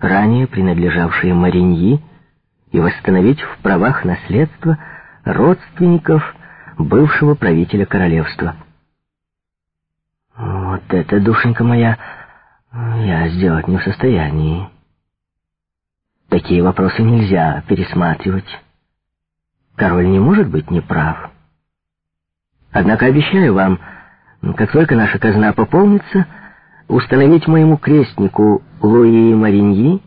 ранее принадлежавшие Мариньи, и восстановить в правах наследства родственников бывшего правителя королевства. Вот это, душенька моя, я сделать не в состоянии. Такие вопросы нельзя пересматривать. Король не может быть неправ. Однако обещаю вам, как только наша казна пополнится, установить моему крестнику Луи Мариньи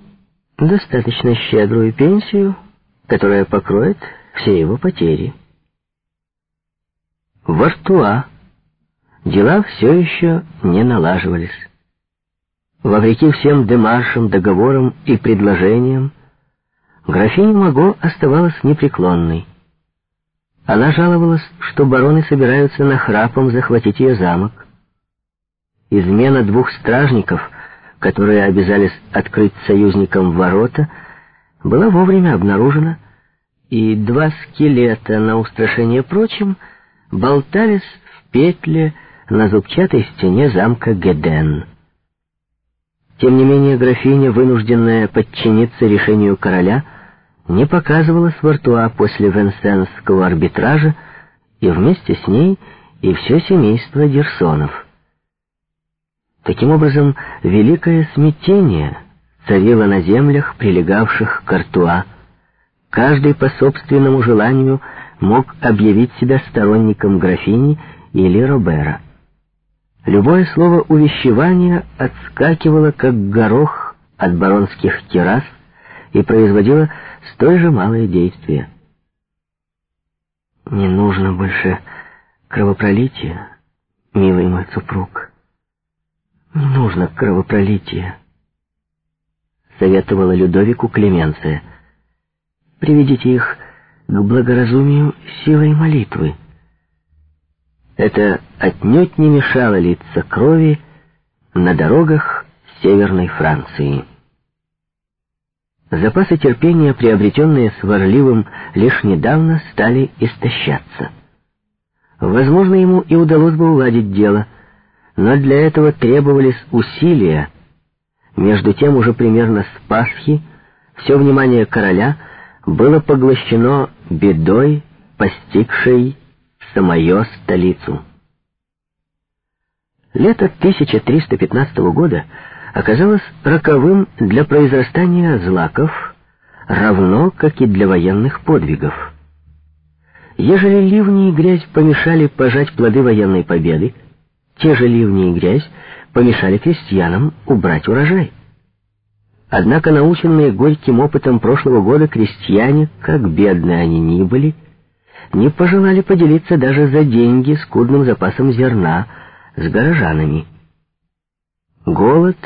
достаточно щедрую пенсию, которая покроет все его потери. В Артуа дела все еще не налаживались. Вопреки всем демаршам, договорам и предложениям, графиня Маго оставалась непреклонной. Она жаловалась, что бароны собираются нахрапом захватить ее замок. Измена двух стражников, которые обязались открыть союзникам ворота, была вовремя обнаружена, и два скелета на устрашение прочим болтались в петле на зубчатой стене замка Геден. Тем не менее, графиня, вынужденная подчиниться решению короля, не показывалась в Артуа после венсенского арбитража, и вместе с ней и все семейство Дерсонов. Таким образом, великое смятение царило на землях, прилегавших к Артуа. Каждый по собственному желанию мог объявить себя сторонником графини или Робера. Любое слово увещевания отскакивало, как горох от баронских террас, и производило столь же малое действие. «Не нужно больше кровопролития, милый мой супруг. Не нужно кровопролития», — советовала Людовику Клеменция. «Приведите их к благоразумию силой молитвы». Это отнюдь не мешало литься крови на дорогах Северной Франции. Запасы терпения, приобретенные сварливым лишь недавно, стали истощаться. Возможно, ему и удалось бы уладить дело, но для этого требовались усилия. Между тем, уже примерно с Пасхи, все внимание короля было поглощено бедой, постигшей самую столицу. Лето 1315 года оказалось роковым для произрастания злаков, равно как и для военных подвигов. Ежели ливни и грязь помешали пожать плоды военной победы, те же ливни и грязь помешали крестьянам убрать урожай. Однако наученные горьким опытом прошлого года крестьяне, как бедные они ни были, не пожелали поделиться даже за деньги скудным запасом зерна с горожанами. Голод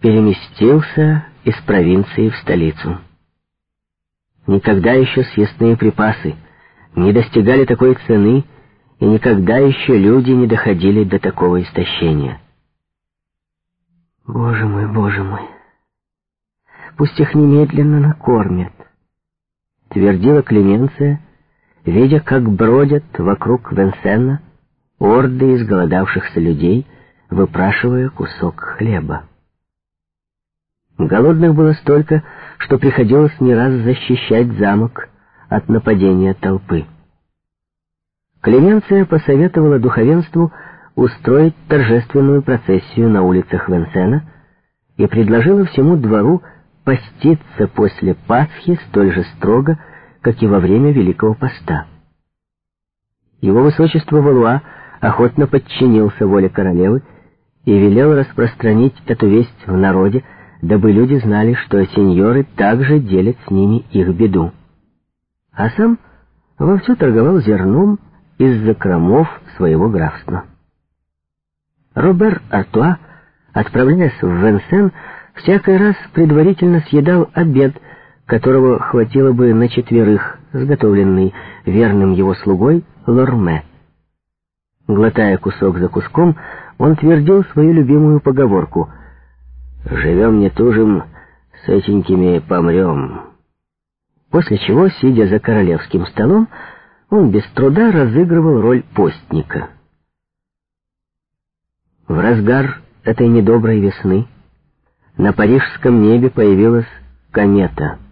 переместился из провинции в столицу. Никогда еще съестные припасы не достигали такой цены, и никогда еще люди не доходили до такого истощения. «Боже мой, боже мой, пусть их немедленно накормят», — твердила Клеменция, видя, как бродят вокруг Венсена орды изголодавшихся людей, выпрашивая кусок хлеба. Голодных было столько, что приходилось не раз защищать замок от нападения толпы. Клеменция посоветовала духовенству устроить торжественную процессию на улицах Венсена и предложила всему двору поститься после Пасхи столь же строго, как и во время Великого Поста. Его высочество Валуа охотно подчинился воле королевы и велел распространить эту весть в народе, дабы люди знали, что сеньоры также делят с ними их беду. А сам вовсю торговал зерном из закромов своего графства. Робер Артуа, отправляясь в Венсен, всякий раз предварительно съедал обед, которого хватило бы на четверых, сготовленный верным его слугой Лорме. Глотая кусок за куском, он твердил свою любимую поговорку «Живем не тужим, с этенькими помрем». После чего, сидя за королевским столом, он без труда разыгрывал роль постника. В разгар этой недоброй весны на парижском небе появилась комета —